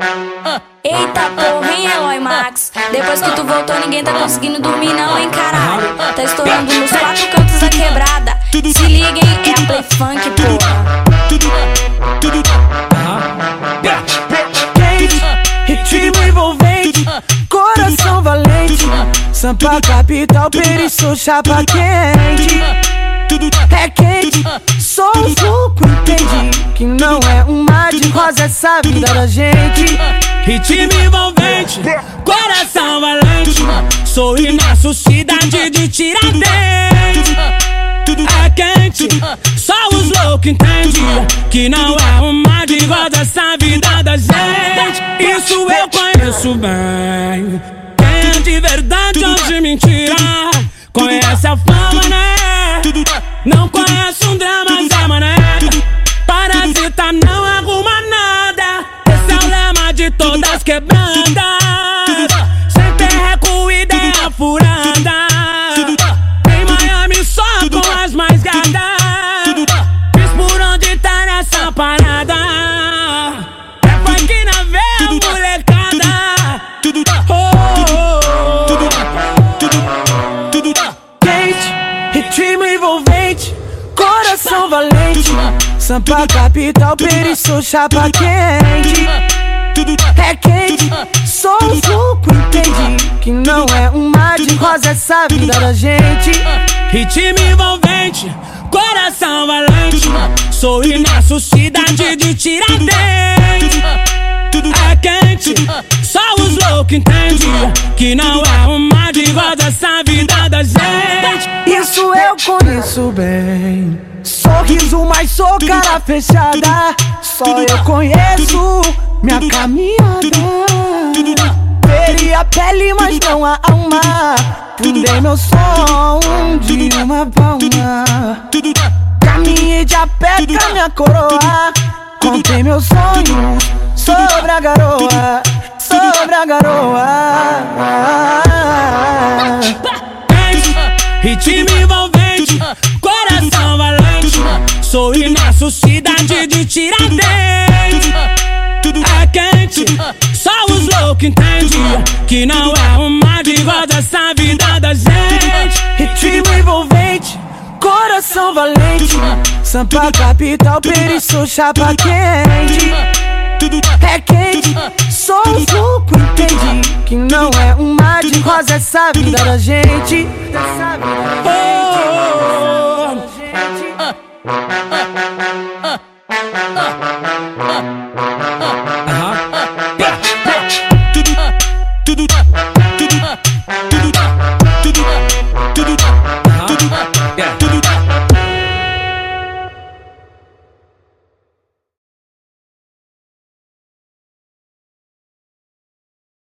Eita porra, hein, Eloy Max? Depois que tu voltou, ninguém tá conseguindo dormir, não, hein, caralho? Tá estourando nos quatro cantos da quebrada. Se liguem, é a Play Funk, porra. Ritmo envolvente, coração valente. Sampa capital, periço, chapa quente. É quente, sou o suco, entende? Que não é rosa essa vida da gente. Ritmo envolvente, coração valente. Sou nosso cidade de Tiradentes. É quente, só os loucos entendem que não é um mar de rosa essa vida da gente. Isso eu conheço bem. Todas quebrandas. Sem perreco, ideia furada. Em Miami só com as mais gadas. Diz por onde tá nessa parada. É funk na veia, molecada. Oh, Quente, ritmo envolvente, coração valente. Sampa capital, periço, chapa quente. É quente, sou o suco, entende? Que não é um mar de rosa essa vida da gente. Ritmo envolvente, coração valente. Sou nosso cidade de Tiradentes. É quente, só os loucos entendem que não é um mar de rosa essa vida da gente. Isso eu conheço bem. Sorriso, mas sou cara fechada. Só eu conheço minha caminhada. Perei a pele, mas não a alma. Fundei meu som de uma palma. Caminhei de a pé com a minha coroa. Contei meus sonhos sobre a garoa. Sobre a garoa. Ritmo envolvente, coração valente. Sou nosso cidade de Tiradentes. Os loucos entendem que não é um mar de rosa essa vida da gente. Ritmo envolvente, coração valente. Sampa capital, periço, chapa quente. É quente, sou o suco, entende? Que não é um mar de rosa essa vida da gente. Dessa vida da Oh, gente.